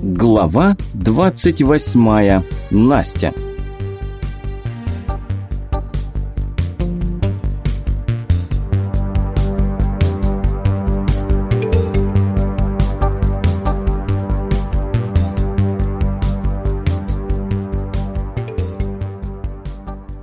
Глава 28. Настя.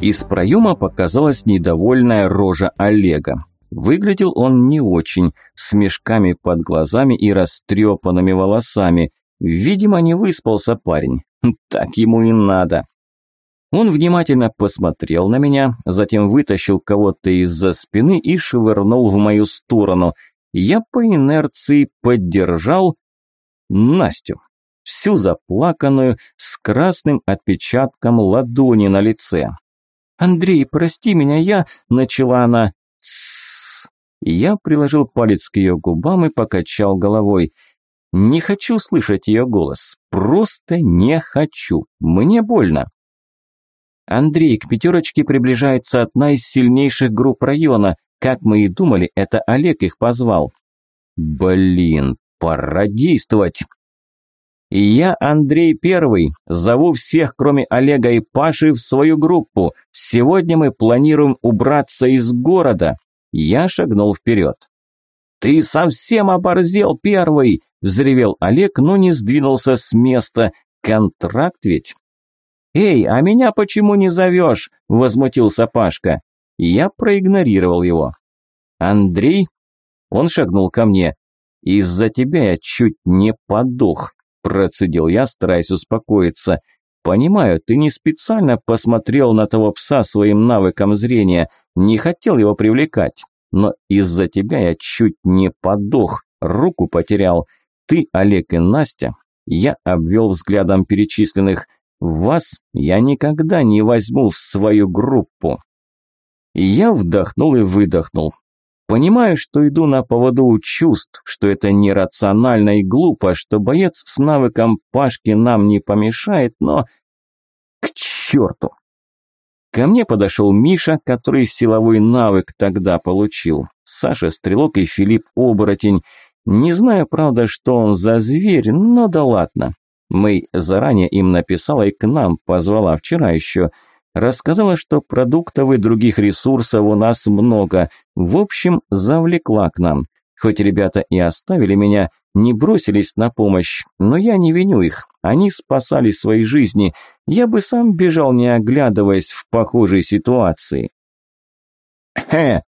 Из проема показалась недовольная рожа Олега. Выглядел он не очень, с мешками под глазами и растрепанными волосами. Видимо, не выспался парень. Так ему и надо. Он внимательно посмотрел на меня, затем вытащил кого-то из-за спины и швырнул в мою сторону. Я по инерции поддержал Настю, всю заплаканную, с красным отпечатком ладони на лице. «Андрей, прости меня, я...» – начала она. «Тссс». Я приложил палец к ее губам и покачал головой – не хочу слышать ее голос. Просто не хочу. Мне больно. Андрей, к пятерочке приближается одна из сильнейших групп района. Как мы и думали, это Олег их позвал. Блин, пора действовать. Я Андрей Первый. Зову всех, кроме Олега и Паши, в свою группу. Сегодня мы планируем убраться из города. Я шагнул вперед. «Ты совсем оборзел, Первый!» Взревел Олег, но не сдвинулся с места. Контракт ведь? «Эй, а меня почему не зовешь?» – возмутился Пашка. Я проигнорировал его. «Андрей?» Он шагнул ко мне. «Из-за тебя я чуть не подох», – процедил я, стараясь успокоиться. «Понимаю, ты не специально посмотрел на того пса своим навыком зрения, не хотел его привлекать, но из-за тебя я чуть не подох, руку потерял. Ты, Олег и Настя, я обвел взглядом перечисленных, вас я никогда не возьму в свою группу. я вдохнул и выдохнул. Понимаю, что иду на поводу у чувств, что это нерационально и глупо, что боец с навыком Пашки нам не помешает, но... К черту! Ко мне подошел Миша, который силовой навык тогда получил. Саша Стрелок и Филипп Оборотень – не знаю, правда, что он за зверь, но да ладно. Мэй заранее им написала и к нам позвала вчера еще. Рассказала, что продуктов и других ресурсов у нас много. В общем, завлекла к нам. Хоть ребята и оставили меня, не бросились на помощь, но я не виню их. Они спасали свои жизни. Я бы сам бежал, не оглядываясь в похожей ситуации. «Хе!»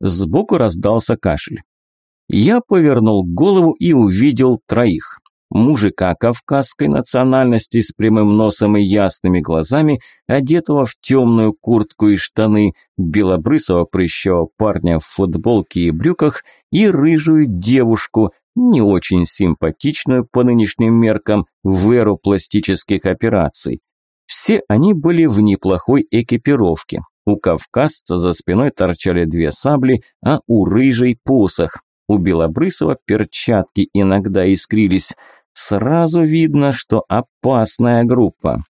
Сбоку раздался кашель. Я повернул голову и увидел троих. Мужика кавказской национальности с прямым носом и ясными глазами, одетого в темную куртку и штаны, белобрысого прыщавого парня в футболке и брюках и рыжую девушку, не очень симпатичную по нынешним меркам, в эру пластических операций. Все они были в неплохой экипировке. У кавказца за спиной торчали две сабли, а у рыжей посох. У Белобрысова перчатки иногда искрились. Сразу видно, что опасная группа.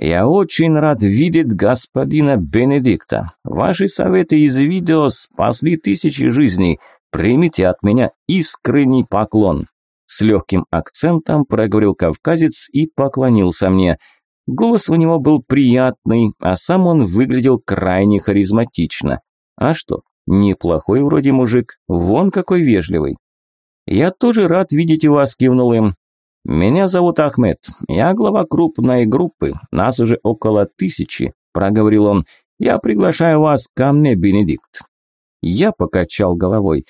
«Я очень рад видеть господина Бенедикта. Ваши советы из видео спасли тысячи жизней. Примите от меня искренний поклон». С легким акцентом проговорил кавказец и поклонился мне. Голос у него был приятный, а сам он выглядел крайне харизматично. А что, Неплохой вроде мужик, вон какой вежливый. Я тоже рад видеть вас, кивнул им. Меня зовут Ахмед, я глава крупной группы, нас уже около тысячи, проговорил он. Я приглашаю вас ко мне, Бенедикт. Я покачал головой.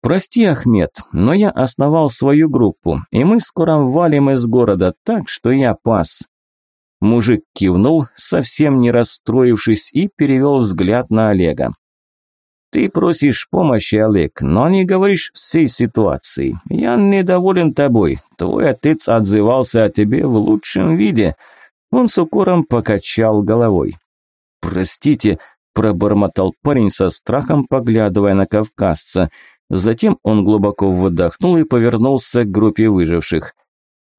«Прости, Ахмед, но я основал свою группу, и мы скоро валим из города, так что я пас». Мужик кивнул, совсем не расстроившись, и перевел взгляд на Олега. Ты просишь помощи, Олег, но не говоришь всей ситуации. Я недоволен тобой. Твой отец отзывался о тебе в лучшем виде. Он с укором покачал головой. Простите, пробормотал парень со страхом, поглядывая на кавказца. Затем он глубоко выдохнул и повернулся к группе выживших.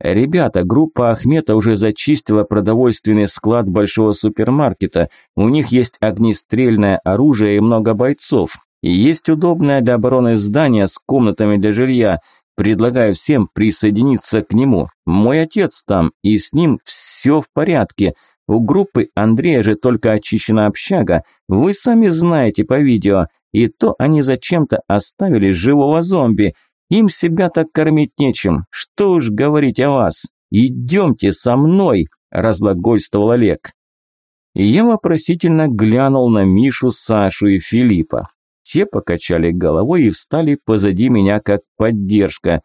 Ребята, группа Ахмета уже зачистила продовольственный склад большого супермаркета. У них есть огнестрельное оружие и много бойцов. И есть удобное для обороны здание с комнатами для жилья. Предлагаю всем присоединиться к нему. Мой отец там, и с ним все в порядке. У группы Андрея же только очищена общага. Вы сами знаете по видео. И то они зачем-то оставили живого зомби. Им себя так кормить нечем. Что уж говорить о вас. Идемте со мной, разлагольствовал Олег. И я вопросительно глянул на Мишу, Сашу и Филиппа. Те покачали головой и встали позади меня как поддержка.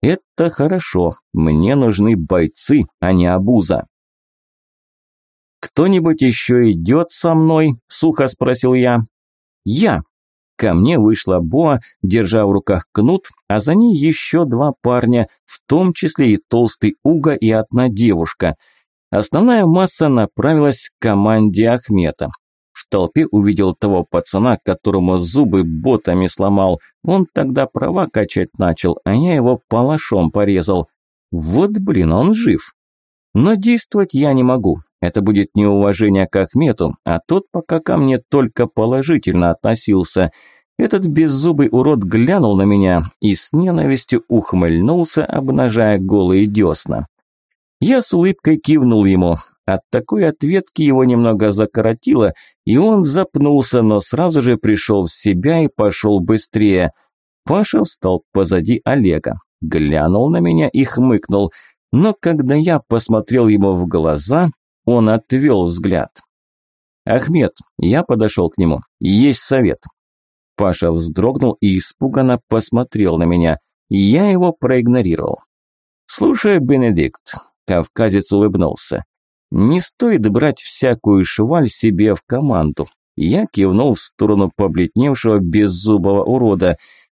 Это хорошо, мне нужны бойцы, а не обуза. «Кто-нибудь еще идет со мной?» – сухо спросил я. «Я!» Ко мне вышла Боа, держа в руках кнут, а за ней еще два парня, в том числе и толстый Уга и одна девушка. Основная масса направилась к команде Ахмета. В толпе увидел того пацана, которому зубы ботами сломал. Он тогда права качать начал, а я его палашом порезал. Вот блин, он жив. Но действовать я не могу. Это будет неуважение к Ахмету, а тот пока ко мне только положительно относился. Этот беззубый урод глянул на меня и с ненавистью ухмыльнулся, обнажая голые десна. Я с улыбкой кивнул ему. От такой ответки его немного закоротило, и он запнулся, но сразу же пришел в себя и пошел быстрее. Паша встал позади Олега, глянул на меня и хмыкнул, но когда я посмотрел ему в глаза, он отвел взгляд. «Ахмед», я подошел к нему, «есть совет». Паша вздрогнул и испуганно посмотрел на меня. Я его проигнорировал. «Слушай, Бенедикт», кавказец улыбнулся, «не стоит брать всякую шваль себе в команду». Я кивнул в сторону побледневшего беззубого урода.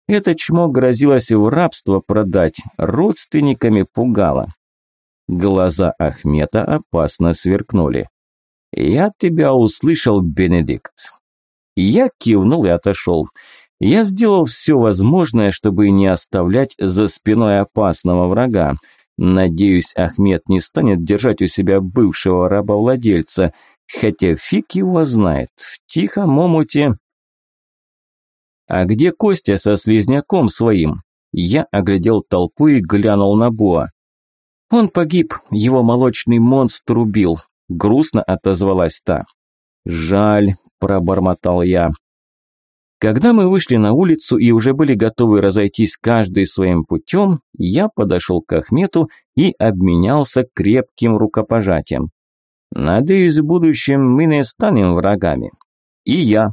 Это чмо грозилось в рабство продать, родственниками пугало. Глаза Ахмета опасно сверкнули. «Я тебя услышал, Бенедикт». Я кивнул и отошел. Я сделал все возможное, чтобы не оставлять за спиной опасного врага. Надеюсь, Ахмед не станет держать у себя бывшего рабовладельца, хотя фиг его знает, в тихом омуте... «А где Костя со слизняком своим?» Я оглядел толпу и глянул на Боа. «Он погиб, его молочный монстр убил», – грустно отозвалась та. «Жаль», – пробормотал я. Когда мы вышли на улицу и уже были готовы разойтись каждый своим путем, я подошел к Ахмету и обменялся крепким рукопожатием. Надеюсь, в будущем мы не станем врагами. И я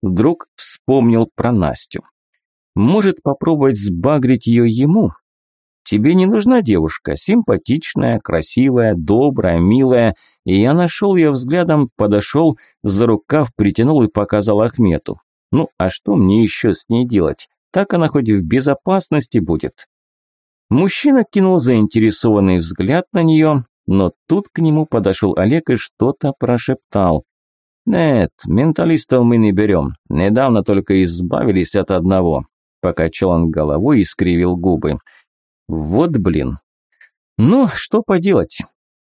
вдруг вспомнил про Настю. Может попробовать сбагрить ее ему, Тебе не нужна девушка, симпатичная, красивая, добрая, милая. И я нашел ее взглядом, подошел, за рукав притянул и показал Ахмету. Ну, а что мне еще с ней делать? Так она хоть в безопасности будет. Мужчина кинул заинтересованный взгляд на нее, но тут к нему подошел Олег и что-то прошептал. «Нет, менталистов мы не берем. Недавно только избавились от одного». Покачал он головой и скривил губы. Вот блин. Ну, что поделать.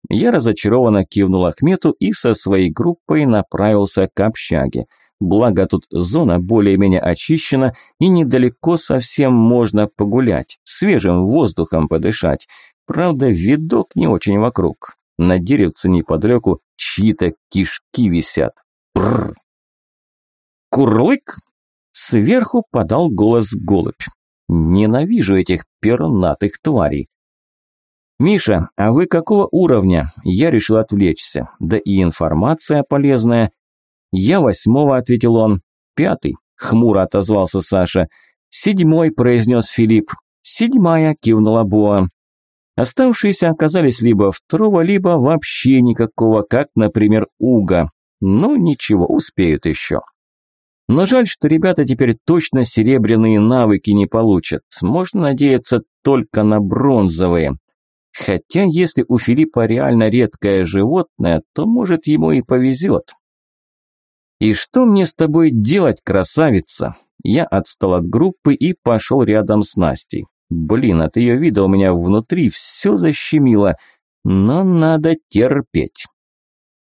Я разочарованно кивнул Ахмету и со своей группой направился к общаге. Благо тут зона более-менее очищена и недалеко совсем можно погулять, свежим воздухом подышать. Правда, видок не очень вокруг. На деревце неподалеку чьи-то кишки висят. Бррр. Курлык! Сверху подал голос голубь. Ненавижу этих пернатых тварей. «Миша, а вы какого уровня?» Я решил отвлечься. Да и информация полезная. «Я восьмого», – ответил он. «Пятый», – хмуро отозвался Саша. «Седьмой», – произнес Филипп. «Седьмая», – кивнула Боа. Оставшиеся оказались либо второго, либо вообще никакого, как, например, Уга. Но ничего, успеют еще. Но жаль, что ребята теперь точно серебряные навыки не получат. Можно надеяться только на бронзовые. Хотя, если у Филиппа реально редкое животное, то, может, ему и повезет. «И что мне с тобой делать, красавица?» Я отстал от группы и пошел рядом с Настей. Блин, от ее вида у меня внутри все защемило, но надо терпеть.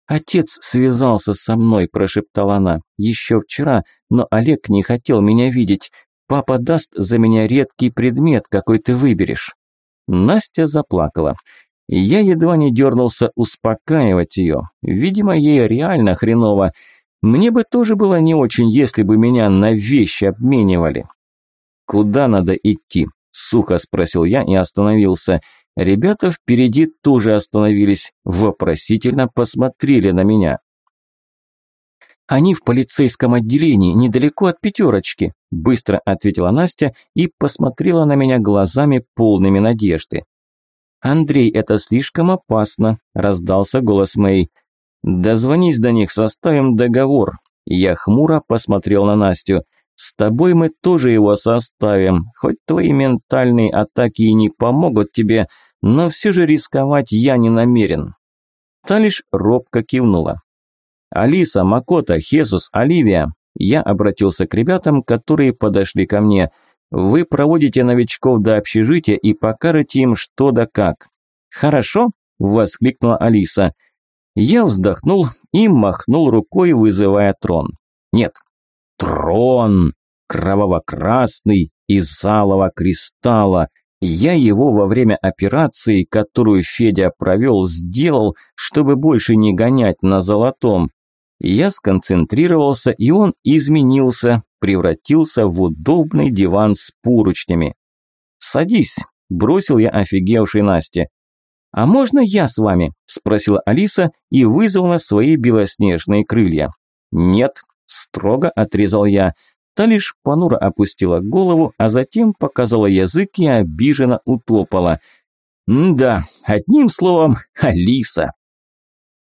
«Отец связался со мной», – прошептала она. «Еще вчера, но Олег не хотел меня видеть. Папа даст за меня редкий предмет, какой ты выберешь». Настя заплакала. Я едва не дернулся успокаивать ее. Видимо, ей реально хреново. Мне бы тоже было не очень, если бы меня на вещи обменивали. «Куда надо идти?» – сухо спросил я и остановился. Ребята впереди тоже остановились, вопросительно посмотрели на меня. «Они в полицейском отделении, недалеко от пятерочки», – быстро ответила Настя и посмотрела на меня глазами полными надежды. «Андрей, это слишком опасно», – раздался голос Мэй. «Дозвонись до них, составим договор». Я хмуро посмотрел на Настю. «С тобой мы тоже его составим, хоть твои ментальные атаки и не помогут тебе, но все же рисковать я не намерен». Та лишь робко кивнула. «Алиса, Макота, Хесус, Оливия!» Я обратился к ребятам, которые подошли ко мне – вы проводите новичков до общежития и покажете им что да как. Хорошо? Воскликнула Алиса. Я вздохнул и махнул рукой, вызывая трон. Нет, трон, кроваво-красный, из алого кристалла. Я его во время операции, которую Федя провел, сделал, чтобы больше не гонять на золотом. Я сконцентрировался, и он изменился, превратился в удобный диван с поручнями. «Садись», – бросил я офигевшей Насте. «А можно я с вами?» – спросила Алиса и вызвала свои белоснежные крылья. «Нет», – строго отрезал я. Та лишь понуро опустила голову, а затем показала язык и обиженно утопала. «Да, одним словом, Алиса».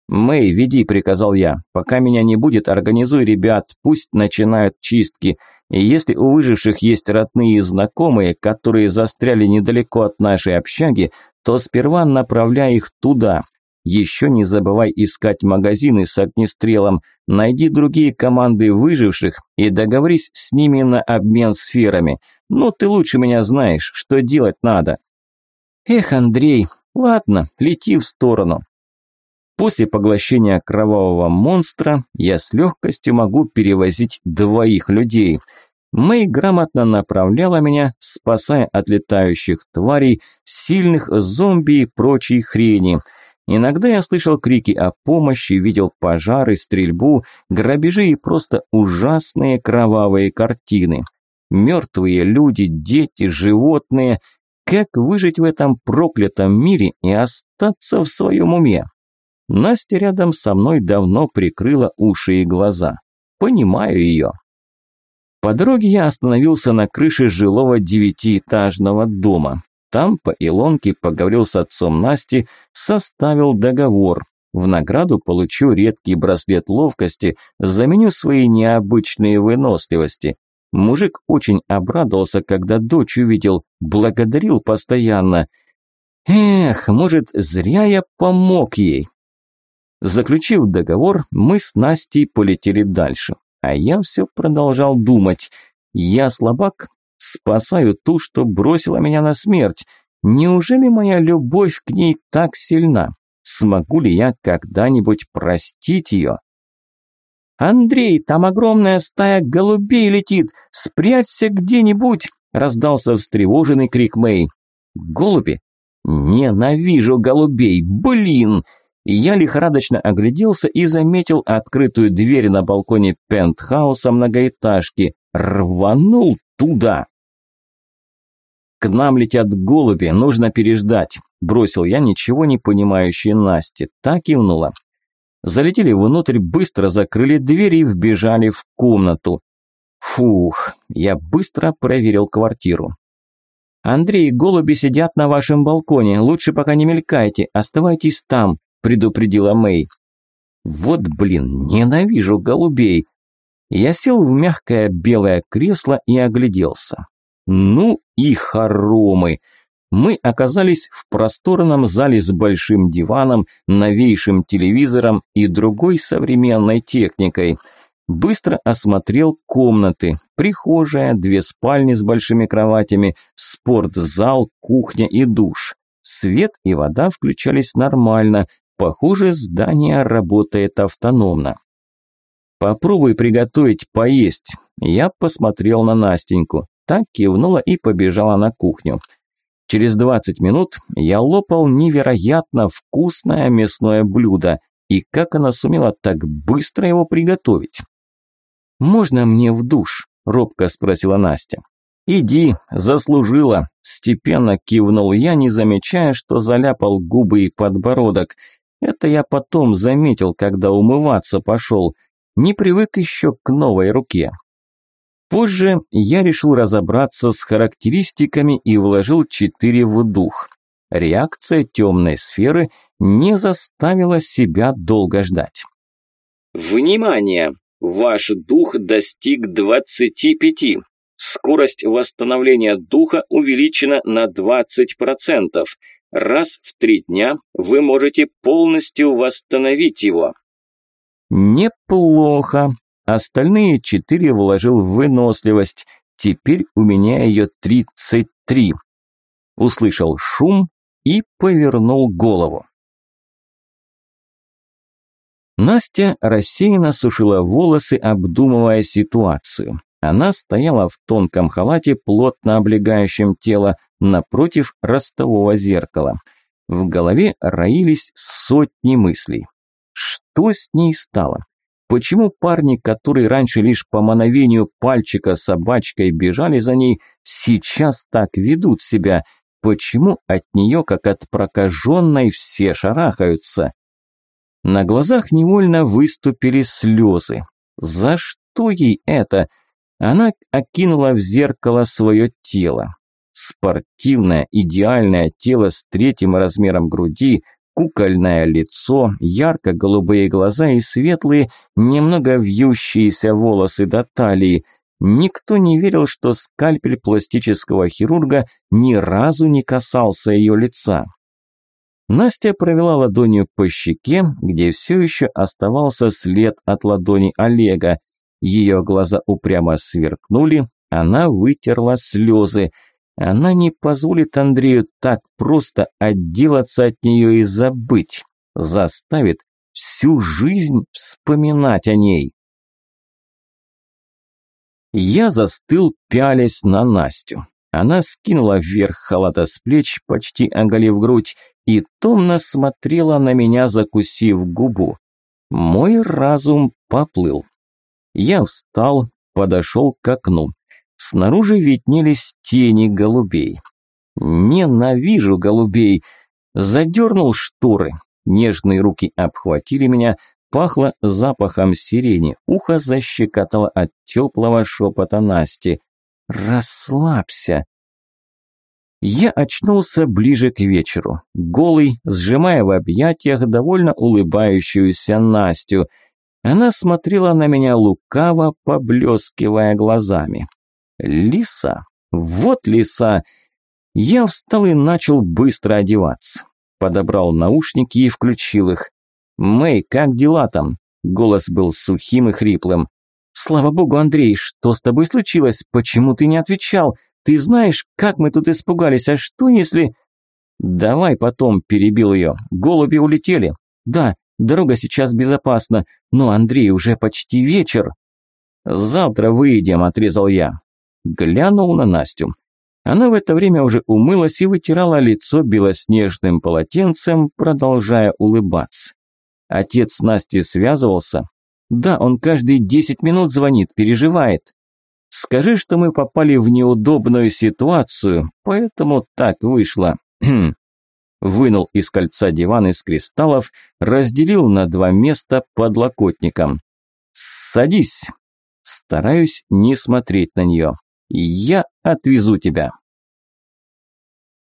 «Мэй, веди», – приказал я. «Пока меня не будет, организуй ребят, пусть начинают чистки. И если у выживших есть родные и знакомые, которые застряли недалеко от нашей общаги, то сперва направляй их туда. Еще не забывай искать магазины с огнестрелом, найди другие команды выживших и договорись с ними на обмен сферами. Ну, ты лучше меня знаешь, что делать надо». «Эх, Андрей, ладно, лети в сторону». После поглощения кровавого монстра я с легкостью могу перевозить двоих людей. Мэй грамотно направляла меня, спасая от летающих тварей, сильных зомби и прочей хрени. Иногда я слышал крики о помощи, видел пожары, стрельбу, грабежи и просто ужасные кровавые картины. Мертвые люди, дети, животные. Как выжить в этом проклятом мире и остаться в своем уме? Настя рядом со мной давно прикрыла уши и глаза. Понимаю ее. По дороге я остановился на крыше жилого девятиэтажного дома. Там по Илонке поговорил с отцом Насти, составил договор. В награду получу редкий браслет ловкости, заменю свои необычные выносливости. Мужик очень обрадовался, когда дочь увидел, благодарил постоянно. Эх, может, зря я помог ей. Заключив договор, мы с Настей полетели дальше. А я все продолжал думать. Я слабак, спасаю ту, что бросила меня на смерть. Неужели моя любовь к ней так сильна? Смогу ли я когда-нибудь простить ее? «Андрей, там огромная стая голубей летит! Спрячься где-нибудь!» – раздался встревоженный крик Мэй. «Голуби? Ненавижу голубей! Блин!» Я лихорадочно огляделся и заметил открытую дверь на балконе пентхауса многоэтажки. Рванул туда. «К нам летят голуби, нужно переждать», – бросил я ничего не понимающей Насте. Так кивнула. Залетели внутрь, быстро закрыли дверь и вбежали в комнату. Фух, я быстро проверил квартиру. «Андрей, голуби сидят на вашем балконе, лучше пока не мелькайте, оставайтесь там», предупредила Мэй. Вот, блин, ненавижу голубей. Я сел в мягкое белое кресло и огляделся. Ну и хоромы. Мы оказались в просторном зале с большим диваном, новейшим телевизором и другой современной техникой. Быстро осмотрел комнаты. Прихожая, две спальни с большими кроватями, спортзал, кухня и душ. Свет и вода включались нормально, Похоже, здание работает автономно. Попробуй приготовить поесть. Я посмотрел на Настеньку. Так кивнула и побежала на кухню. Через 20 минут я лопал невероятно вкусное мясное блюдо, и как она сумела так быстро его приготовить? «Можно мне в душ?» – робко спросила Настя. «Иди, заслужила», – степенно кивнул я, не замечая, что заляпал губы и подбородок. Это я потом заметил, когда умываться пошел. Не привык еще к новой руке. Позже я решил разобраться с характеристиками и вложил 4 в дух. Реакция темной сферы не заставила себя долго ждать. Внимание! Ваш дух достиг 25. Скорость восстановления духа увеличена на 20%. Раз в три дня вы можете полностью восстановить его. Неплохо. Остальные четыре вложил в выносливость. Теперь у меня ее 33. Услышал шум и повернул голову. Настя рассеянно сушила волосы, обдумывая ситуацию. Она стояла в тонком халате, плотно облегающем тело, напротив ростового зеркала. В голове роились сотни мыслей. Что с ней стало? Почему парни, которые раньше лишь по мановению пальчика собачкой бежали за ней, сейчас так ведут себя? Почему от нее, как от прокаженной, все шарахаются? На глазах невольно выступили слезы. За что ей это? Она окинула в зеркало свое тело. Спортивное, идеальное тело с третьим размером груди, кукольное лицо, ярко-голубые глаза и светлые, немного вьющиеся волосы до талии. Никто не верил, что скальпель пластического хирурга ни разу не касался ее лица. Настя провела ладонью по щеке, где все еще оставался след от ладони Олега. Ее глаза упрямо сверкнули, она вытерла слезы – она не позволит Андрею так просто отделаться от нее и забыть. Заставит всю жизнь вспоминать о ней. Я застыл, пялясь на Настю. Она скинула вверх халата с плеч, почти оголив грудь, и томно смотрела на меня, закусив губу. Мой разум поплыл. Я встал, подошел к окну. Снаружи виднелись тени голубей. Ненавижу голубей. Задернул шторы. Нежные руки обхватили меня, пахло запахом сирени, ухо защекотало от теплого шепота Насти. «Расслабься!» Я очнулся ближе к вечеру, голый, сжимая в объятиях довольно улыбающуюся Настю. Она смотрела на меня лукаво, поблескивая глазами. Лиса? Вот лиса! Я встал и начал быстро одеваться. Подобрал наушники и включил их. «Мэй, как дела там?» Голос был сухим и хриплым. «Слава богу, Андрей, что с тобой случилось? Почему ты не отвечал? Ты знаешь, как мы тут испугались, а что если...» «Давай потом», – перебил ее. «Голуби улетели». «Да, дорога сейчас безопасна, но, Андрей, уже почти вечер». «Завтра выйдем», – отрезал я. Глянул на Настю. Она в это время уже умылась и вытирала лицо белоснежным полотенцем, продолжая улыбаться. Отец Насти связывался. Да, он каждые десять минут звонит, переживает. Скажи, что мы попали в неудобную ситуацию, поэтому так вышло. Вынул из кольца диван из кристаллов, разделил на два места подлокотником. «Садись». Стараюсь не смотреть на нее. Я отвезу тебя.